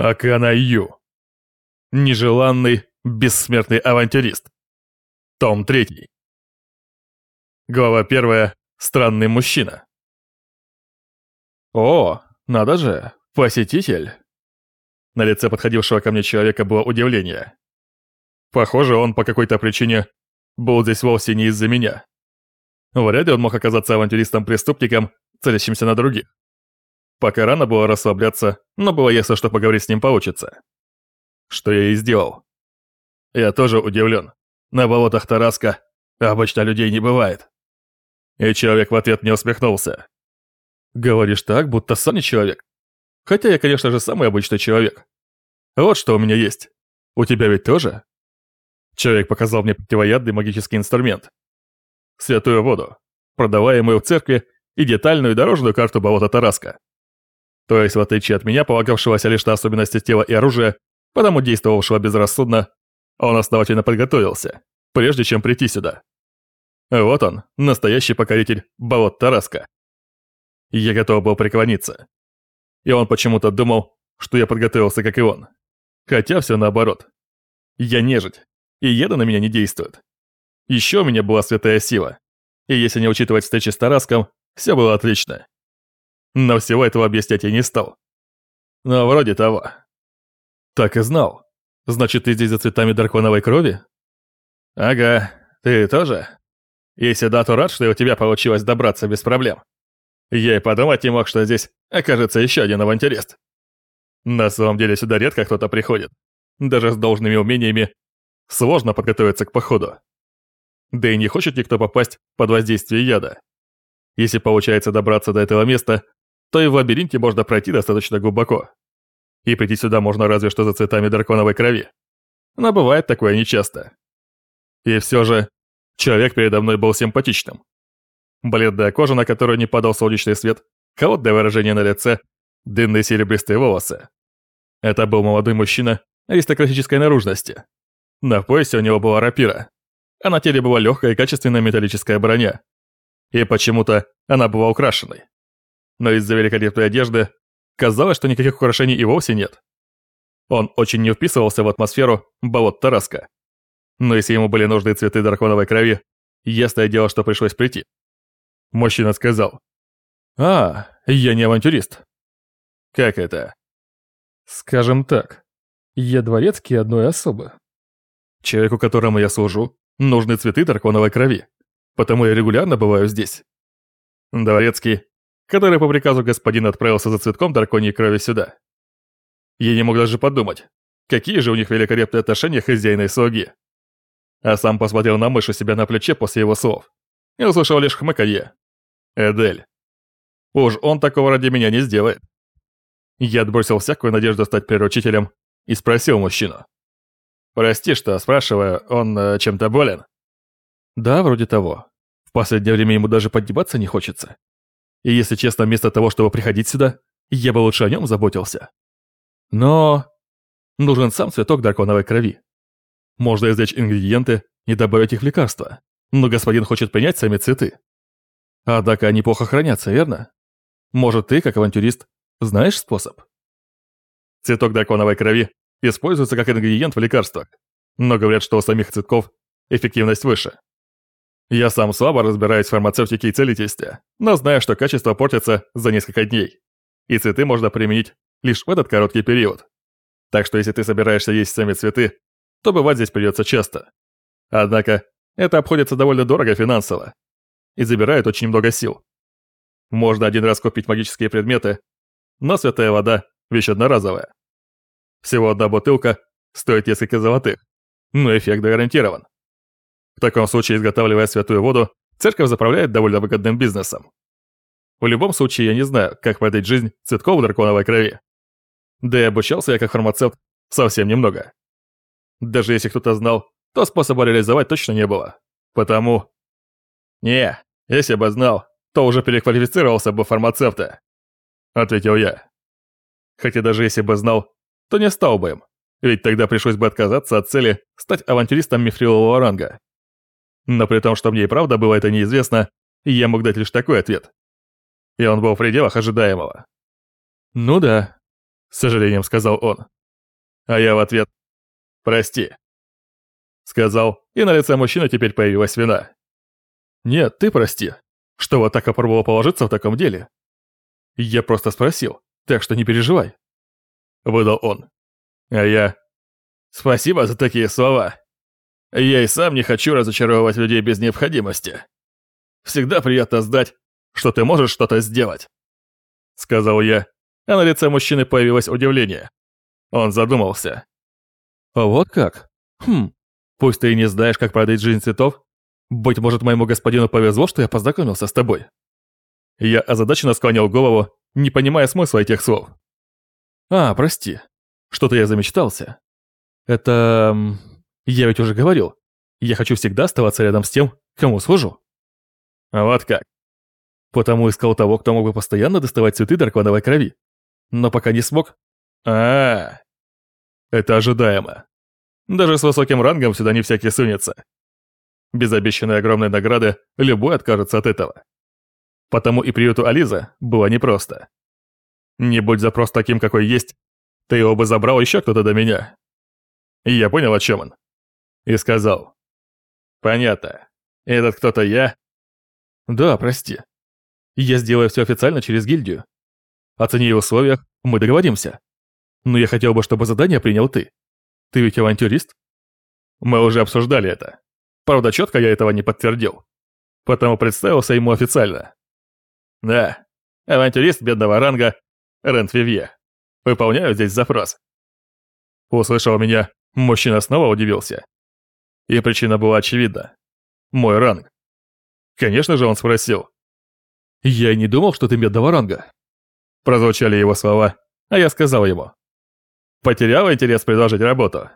Акана. Нежеланный, бессмертный авантюрист. Том 3. Глава 1. Странный мужчина. О, надо же, посетитель. На лице подходившего ко мне человека было удивление. Похоже, он по какой-то причине был здесь вовсе не из-за меня. Вряд ли он мог оказаться авантюристом-преступником, целящимся на других. Пока рано было расслабляться, но было ясно, что поговорить с ним получится. Что я и сделал. Я тоже удивлен. На болотах Тараска обычно людей не бывает. И человек в ответ не усмехнулся. Говоришь так, будто сам не человек. Хотя я, конечно же, самый обычный человек. Вот что у меня есть. У тебя ведь тоже? Человек показал мне противоядный магический инструмент. Святую воду, продаваемую в церкви, и детальную дорожную карту болота Тараска. То есть, в отличие от меня, полагавшегося лишь на особенности тела и оружия, потому действовавшего безрассудно, он основательно подготовился, прежде чем прийти сюда. Вот он, настоящий покоритель болот Тараска. Я готов был преклониться. И он почему-то думал, что я подготовился, как и он. Хотя все наоборот. Я нежить, и еда на меня не действует. Еще у меня была святая сила. И если не учитывать встречи с Тараском, все было отлично. Но всего этого объяснять я не стал. Но вроде того. Так и знал. Значит, ты здесь за цветами драконовой крови? Ага, ты тоже? Если да, то рад, что у тебя получилось добраться без проблем. Я и подумать не мог, что здесь окажется еще один авантюрист. На самом деле сюда редко кто-то приходит. Даже с должными умениями сложно подготовиться к походу. Да и не хочет никто попасть под воздействие яда. Если получается добраться до этого места, то и в лабиринте можно пройти достаточно глубоко. И прийти сюда можно разве что за цветами драконовой крови. Но бывает такое нечасто. И все же, человек передо мной был симпатичным. Бледная кожа, на которую не падал солнечный свет, холодное выражение на лице, длинные серебристые волосы. Это был молодой мужчина аристократической наружности. На поясе у него была рапира, а на теле была легкая и качественная металлическая броня. И почему-то она была украшенной но из-за великолепной одежды казалось, что никаких украшений и вовсе нет. Он очень не вписывался в атмосферу болот Тараска. Но если ему были нужны цветы драконовой крови, ясное дело, что пришлось прийти. Мужчина сказал. «А, я не авантюрист». «Как это?» «Скажем так, я дворецкий одной особы. Человеку, которому я служу, нужны цветы драконовой крови, потому я регулярно бываю здесь». Дворецкий который по приказу господина отправился за цветком драконьей крови сюда. Я не мог даже подумать, какие же у них великолепные отношения хозяина и слуги. А сам посмотрел на мышь у себя на плече после его слов и услышал лишь хмыканье. Эдель. Уж он такого ради меня не сделает. Я отбросил всякую надежду стать приручителем и спросил мужчину. «Прости, что спрашиваю, он э, чем-то болен?» «Да, вроде того. В последнее время ему даже поддеваться не хочется. И если честно, вместо того, чтобы приходить сюда, я бы лучше о нем заботился. Но нужен сам цветок драконовой крови. Можно извлечь ингредиенты и добавить их в лекарства. Но господин хочет принять сами цветы. Однако они плохо хранятся, верно? Может, ты, как авантюрист, знаешь способ? Цветок драконовой крови используется как ингредиент в лекарствах, но говорят, что у самих цветков эффективность выше. Я сам слабо разбираюсь в фармацевтике и целительстве, но знаю, что качество портится за несколько дней. И цветы можно применить лишь в этот короткий период. Так что если ты собираешься есть сами цветы, то бывать здесь придется часто. Однако, это обходится довольно дорого финансово и забирает очень много сил. Можно один раз купить магические предметы, но святая вода – вещь одноразовая. Всего одна бутылка стоит несколько золотых, но эффект гарантирован. В таком случае, изготавливая святую воду, церковь заправляет довольно выгодным бизнесом. В любом случае, я не знаю, как продать жизнь цветков драконовой крови. Да и обучался я как фармацевт совсем немного. Даже если кто-то знал, то способа реализовать точно не было. Потому... «Не, если бы знал, то уже переквалифицировался бы фармацевта», — ответил я. Хотя даже если бы знал, то не стал бы им, ведь тогда пришлось бы отказаться от цели стать авантюристом мифрилового ранга. Но при том, что мне и правда было это неизвестно, я мог дать лишь такой ответ. И он был в пределах ожидаемого. Ну да. с сожалением сказал он. А я в ответ «Прости». Сказал, и на лице мужчины теперь появилась вина. «Нет, ты прости, что вот так попробовал положиться в таком деле. Я просто спросил, так что не переживай». Выдал он. А я... Спасибо за такие слова. Я и сам не хочу разочаровывать людей без необходимости. Всегда приятно знать, что ты можешь что-то сделать. Сказал я, а на лице мужчины появилось удивление. Он задумался. «А вот как? Хм, пусть ты и не знаешь, как продать жизнь цветов, быть может, моему господину повезло, что я познакомился с тобой». Я озадаченно склонил голову, не понимая смысла этих слов. «А, прости, что-то я замечтался. Это... Я ведь уже говорил, я хочу всегда оставаться рядом с тем, кому служу». А вот как. Потому искал того, кто мог бы постоянно доставать цветы драконовой крови. Но пока не смог. А, -а, -а. Это ожидаемо. Даже с высоким рангом сюда не всякий сунется. Без обещанной огромной награды любой откажется от этого. Потому и приюту Ализа было непросто. Не будь запрос таким, какой есть, ты его бы забрал еще кто-то до меня. И я понял, о чем он. И сказал. Понятно. Этот кто-то я? Да, прости. Я сделаю все официально через гильдию. О цене и условиях мы договоримся. Но я хотел бы, чтобы задание принял ты. Ты ведь авантюрист? Мы уже обсуждали это. Правда, четко я этого не подтвердил. Потому представился ему официально. Да, авантюрист бедного ранга Рент Вивье. Выполняю здесь запрос. Услышал меня, мужчина снова удивился. И причина была очевидна. Мой ранг. Конечно же, он спросил. «Я не думал, что ты медного ранга». Прозвучали его слова, а я сказал ему. «Потерял интерес предложить работу?»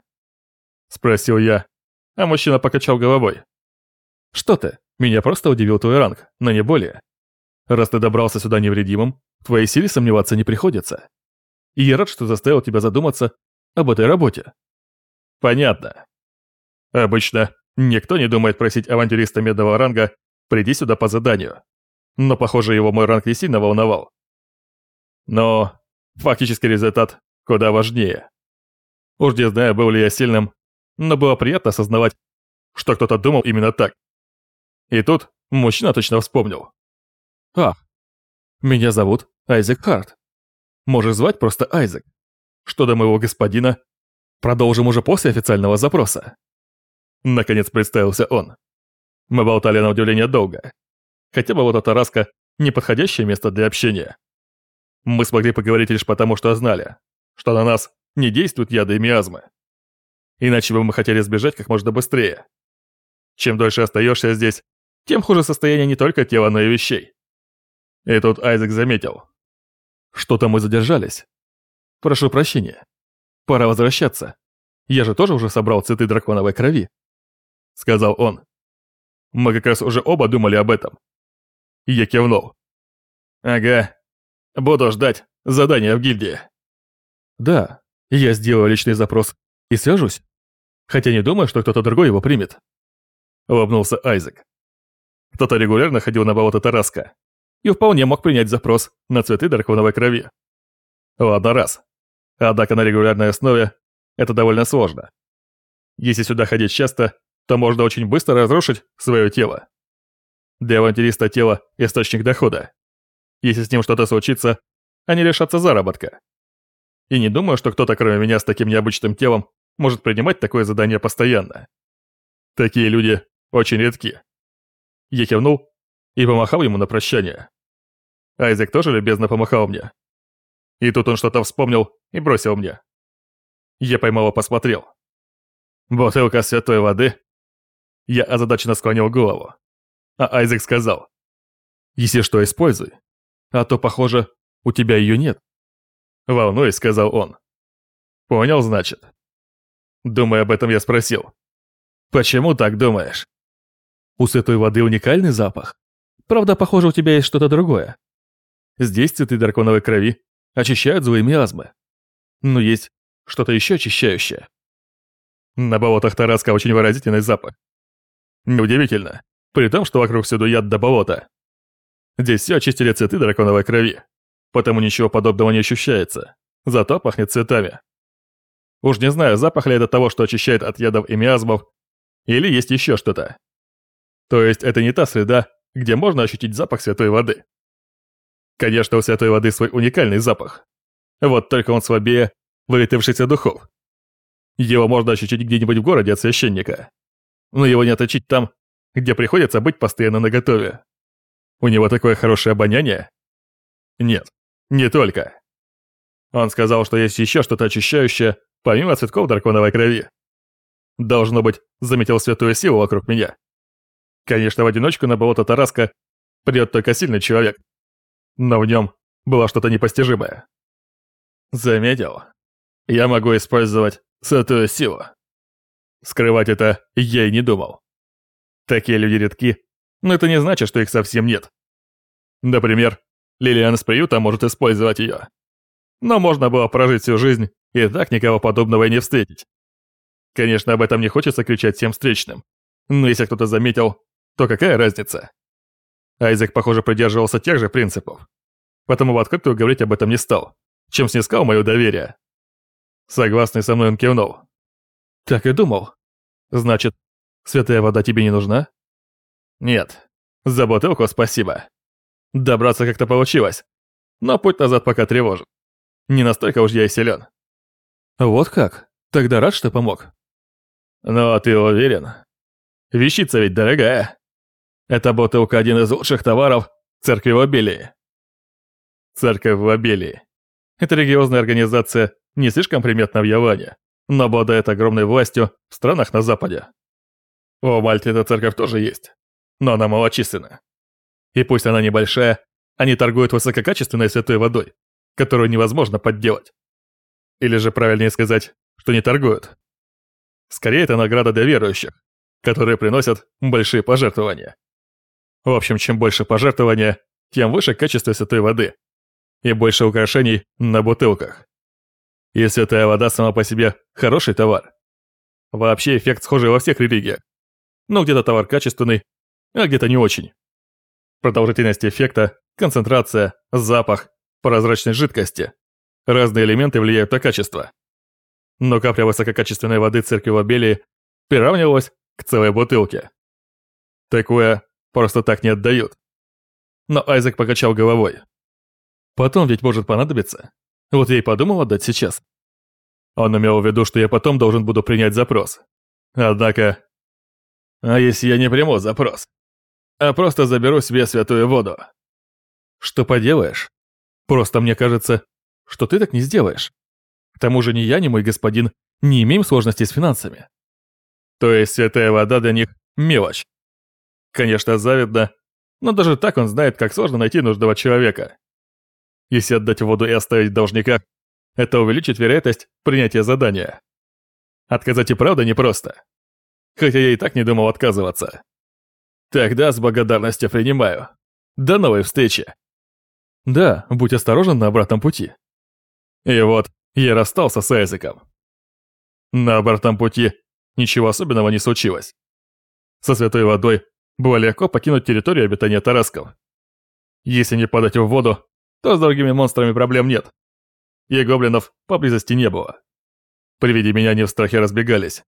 Спросил я, а мужчина покачал головой. «Что ты? Меня просто удивил твой ранг, но не более. Раз ты добрался сюда невредимым, твоей силе сомневаться не приходится. И я рад, что заставил тебя задуматься об этой работе». «Понятно. Обычно никто не думает просить авантюриста медного ранга «приди сюда по заданию». Но, похоже, его мой ранг не сильно волновал. Но фактический результат куда важнее. Уж не знаю, был ли я сильным, но было приятно осознавать, что кто-то думал именно так. И тут мужчина точно вспомнил. «Ах, меня зовут Айзек Харт. Можешь звать просто Айзек. Что до моего господина, продолжим уже после официального запроса». Наконец представился он. Мы болтали на удивление долго. Хотя бы вот эта раска – неподходящее место для общения. Мы смогли поговорить лишь потому, что знали, что на нас не действуют яды и миазмы. Иначе бы мы хотели сбежать как можно быстрее. Чем дольше остаешься здесь, тем хуже состояние не только тела, но и вещей. И тут Айзек заметил. Что-то мы задержались. Прошу прощения. Пора возвращаться. Я же тоже уже собрал цветы драконовой крови. Сказал он. Мы как раз уже оба думали об этом. Я кивнул. Ага. Буду ждать задания в гильдии. Да, я сделаю личный запрос и свяжусь. Хотя не думаю, что кто-то другой его примет. Улыбнулся Айзек. Кто-то регулярно ходил на болото Тараска и вполне мог принять запрос на цветы драконовой крови. Ладно, раз. Однако на регулярной основе это довольно сложно. Если сюда ходить часто, то можно очень быстро разрушить свое тело. Для авантюриста тело – источник дохода. Если с ним что-то случится, они лишатся заработка. И не думаю, что кто-то, кроме меня, с таким необычным телом, может принимать такое задание постоянно. Такие люди очень редки. Я кивнул и помахал ему на прощание. Айзек тоже любезно помахал мне. И тут он что-то вспомнил и бросил мне. Я поймал и посмотрел. Бутылка святой воды. Я озадаченно склонил голову. А Айзек сказал. Если что, используй. А то, похоже, у тебя ее нет. Волнуясь, сказал он. Понял, значит. Думая об этом, я спросил. Почему так думаешь? У святой воды уникальный запах. Правда, похоже, у тебя есть что-то другое. Здесь цветы драконовой крови очищают злые миазмы. Но есть что-то еще очищающее. На болотах Тараска очень выразительный запах. Неудивительно, при том, что вокруг всюду яд до болота. Здесь все очистили цветы драконовой крови, потому ничего подобного не ощущается. зато пахнет цветами. Уж не знаю, запах ли это того, что очищает от ядов и миазмов, или есть еще что-то. То есть это не та среда, где можно ощутить запах святой воды. Конечно, у святой воды свой уникальный запах. Вот только он слабее выветрившихся духов. Его можно ощутить где-нибудь в городе от священника. Но его не отличить там, где приходится быть постоянно наготове. У него такое хорошее обоняние? Нет, не только. Он сказал, что есть еще что-то очищающее, помимо цветков драконовой крови. Должно быть, заметил святую силу вокруг меня. Конечно, в одиночку на болото Тараска придет только сильный человек. Но в нем было что-то непостижимое. Заметил. Я могу использовать святую силу. Скрывать это я и не думал. Такие люди редки, но это не значит, что их совсем нет. Например, Лилиан с приюта может использовать ее. Но можно было прожить всю жизнь и так никого подобного и не встретить. Конечно, об этом не хочется кричать всем встречным. Но если кто-то заметил, то какая разница? Айзек, похоже, придерживался тех же принципов. Потому в открытую говорить об этом не стал, чем снискал мое доверие. Согласный со мной он кивнул. Так и думал. Значит, святая вода тебе не нужна? Нет. За бутылку спасибо. Добраться как-то получилось. Но путь назад пока тревожит. Не настолько уж я и силен. Вот как? Тогда рад, что помог. Ну, а ты уверен? Вещица ведь дорогая. Эта бутылка один из лучших товаров церкви в обилии. Церковь в обилии. Это религиозная организация не слишком приметна в Яване, но обладает огромной властью в странах на Западе. У Мальте эта церковь тоже есть, но она малочисленна. И пусть она небольшая, они торгуют высококачественной святой водой, которую невозможно подделать. Или же правильнее сказать, что не торгуют. Скорее, это награда для верующих, которые приносят большие пожертвования. В общем, чем больше пожертвования, тем выше качество святой воды и больше украшений на бутылках. И святая вода сама по себе хороший товар. Вообще эффект схожий во всех религиях. Но где-то товар качественный, а где-то не очень. Продолжительность эффекта, концентрация, запах, прозрачность жидкости. Разные элементы влияют на качество. Но капля высококачественной воды церкви Лобелии приравнивалась к целой бутылке. Такое просто так не отдают. Но Айзек покачал головой. Потом ведь может понадобиться. Вот я и подумал отдать сейчас. Он имел в виду, что я потом должен буду принять запрос. Однако... А если я не приму запрос? А просто заберу себе святую воду? Что поделаешь? Просто мне кажется, что ты так не сделаешь. К тому же ни я, ни мой господин не имеем сложностей с финансами. То есть святая вода для них – мелочь. Конечно, завидно, но даже так он знает, как сложно найти нужного человека. Если отдать воду и оставить должника, это увеличит вероятность принятия задания. Отказать и правда непросто. Хотя я и так не думал отказываться. Тогда с благодарностью принимаю. До новой встречи. Да, будь осторожен на обратном пути. И вот, я расстался с Айзеком. На обратном пути ничего особенного не случилось. Со святой водой было легко покинуть территорию обитания Тарасков. Если не падать в воду, то с другими монстрами проблем нет. И гоблинов поблизости не было. При виде меня они в страхе разбегались.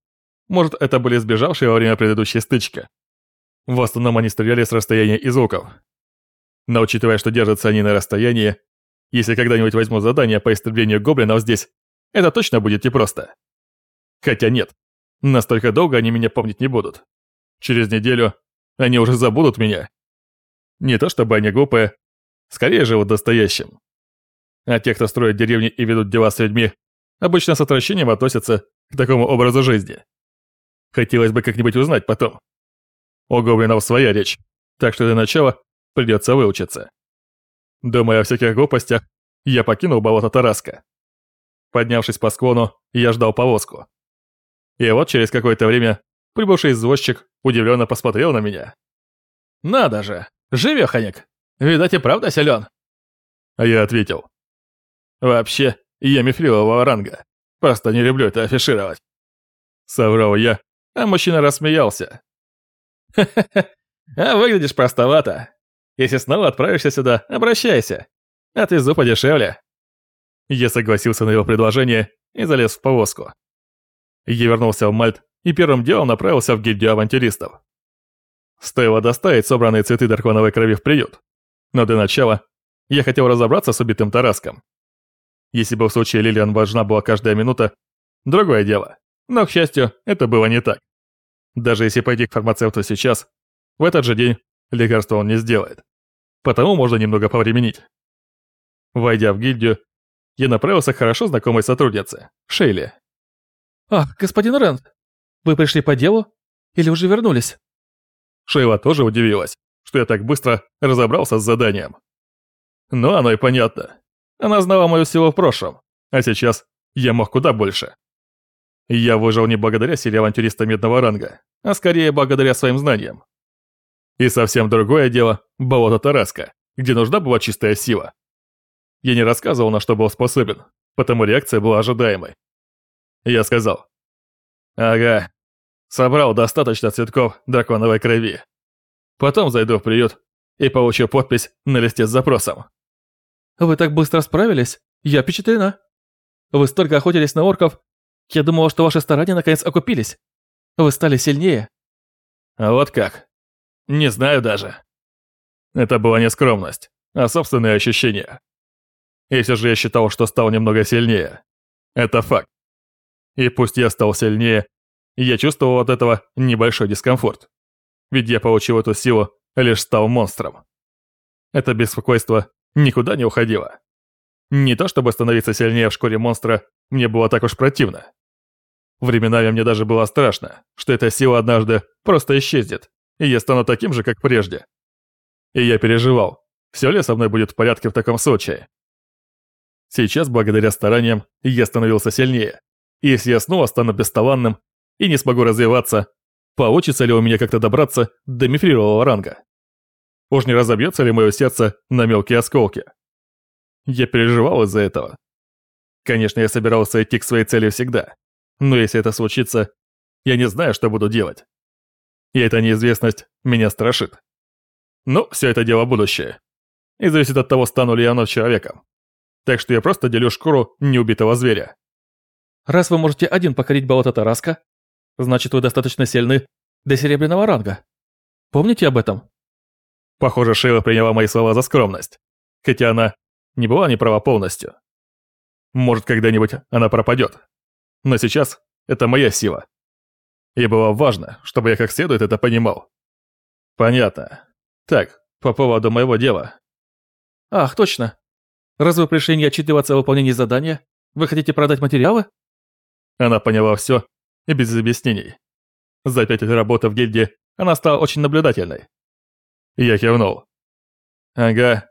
Может, это были сбежавшие во время предыдущей стычки. В основном они стреляли с расстояния и звуков. Но учитывая, что держатся они на расстоянии, если когда-нибудь возьму задание по истреблению гоблинов здесь, это точно будет непросто. Хотя нет, настолько долго они меня помнить не будут. Через неделю они уже забудут меня. Не то чтобы они глупые, Скорее живут настоящим. А те, кто строит деревни и ведут дела с людьми, обычно с отвращением относятся к такому образу жизни. Хотелось бы как-нибудь узнать потом. У гоблинов своя речь, так что для начала придется выучиться. Думая о всяких глупостях, я покинул болото Тараска. Поднявшись по склону, я ждал повозку. И вот через какое-то время прибывший извозчик удивленно посмотрел на меня. «Надо же! Живеханик! Видать и правда силен. А я ответил. Вообще, я мифрилового ранга. Просто не люблю это афишировать. Соврал я, а мужчина рассмеялся. Ха-ха-ха, а выглядишь простовато. Если снова отправишься сюда, обращайся. Отвезу подешевле. Я согласился на его предложение и залез в повозку. Я вернулся в Мальт и первым делом направился в гильдию авантюристов. Стоило доставить собранные цветы драконовой крови в приют. Но для начала я хотел разобраться с убитым Тараском. Если бы в случае Лилиан важна была каждая минута, другое дело. Но, к счастью, это было не так. Даже если пойти к фармацевту сейчас, в этот же день лекарство он не сделает. Потому можно немного повременить. Войдя в гильдию, я направился к хорошо знакомой сотруднице, Шейли. «Ах, господин Рэнд, вы пришли по делу? Или уже вернулись?» Шейла тоже удивилась, что я так быстро разобрался с заданием. Но оно и понятно. Она знала мою силу в прошлом, а сейчас я мог куда больше. Я выжил не благодаря силе авантюриста медного ранга, а скорее благодаря своим знаниям. И совсем другое дело – болото Тараска, где нужна была чистая сила. Я не рассказывал, на что был способен, потому реакция была ожидаемой. Я сказал. «Ага, собрал достаточно цветков драконовой крови. Потом зайду в приют и получу подпись на листе с запросом». «Вы так быстро справились? Я впечатлена. Вы столько охотились на орков. Я думала, что ваши старания наконец окупились. Вы стали сильнее». «А вот как? Не знаю даже». Это была не скромность, а собственные ощущения. И все же я считал, что стал немного сильнее. Это факт. И пусть я стал сильнее, я чувствовал от этого небольшой дискомфорт. Ведь я получил эту силу, лишь стал монстром. Это беспокойство никуда не уходило. Не то чтобы становиться сильнее в шкуре монстра, мне было так уж противно. Временами мне даже было страшно, что эта сила однажды просто исчезнет, и я стану таким же, как прежде. И я переживал, все ли со мной будет в порядке в таком случае. Сейчас, благодаря стараниям, я становился сильнее. И если я снова стану бесталанным и не смогу развиваться, получится ли у меня как-то добраться до мифрирового ранга? Уж не разобьется ли мое сердце на мелкие осколки? Я переживал из-за этого. Конечно, я собирался идти к своей цели всегда. Но если это случится, я не знаю, что буду делать. И эта неизвестность меня страшит. Но все это дело будущее. И зависит от того, стану ли я вновь человеком так что я просто делю шкуру неубитого зверя. Раз вы можете один покорить болото Тараска, значит вы достаточно сильны до серебряного ранга. Помните об этом? Похоже, Шейла приняла мои слова за скромность, хотя она не была неправа полностью. Может, когда-нибудь она пропадет. Но сейчас это моя сила. И было важно, чтобы я как следует это понимал. Понятно. Так, по поводу моего дела. Ах, точно. Раз вы пришли не отчитываться о выполнении задания, вы хотите продать материалы? Она поняла все и без объяснений. За пять лет работы в гильдии она стала очень наблюдательной. Я кивнул. Ага.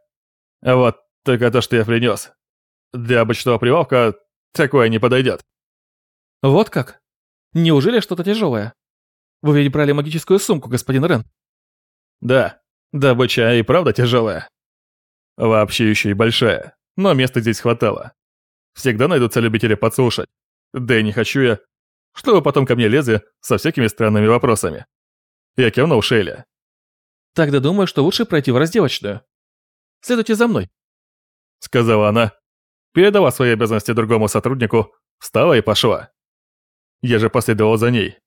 А вот только то, что я принес. Для обычного прилавка такое не подойдет. Вот как? Неужели что-то тяжелое? Вы ведь брали магическую сумку, господин Рен? Да, добыча и правда тяжелая. Вообще еще и большая но места здесь хватало. Всегда найдутся любители подслушать. Да и не хочу я, чтобы потом ко мне лезли со всякими странными вопросами. Я кивнул Шейле. «Тогда думаю, что лучше пройти в раздевочную. Следуйте за мной», — сказала она, передала свои обязанности другому сотруднику, встала и пошла. Я же последовал за ней,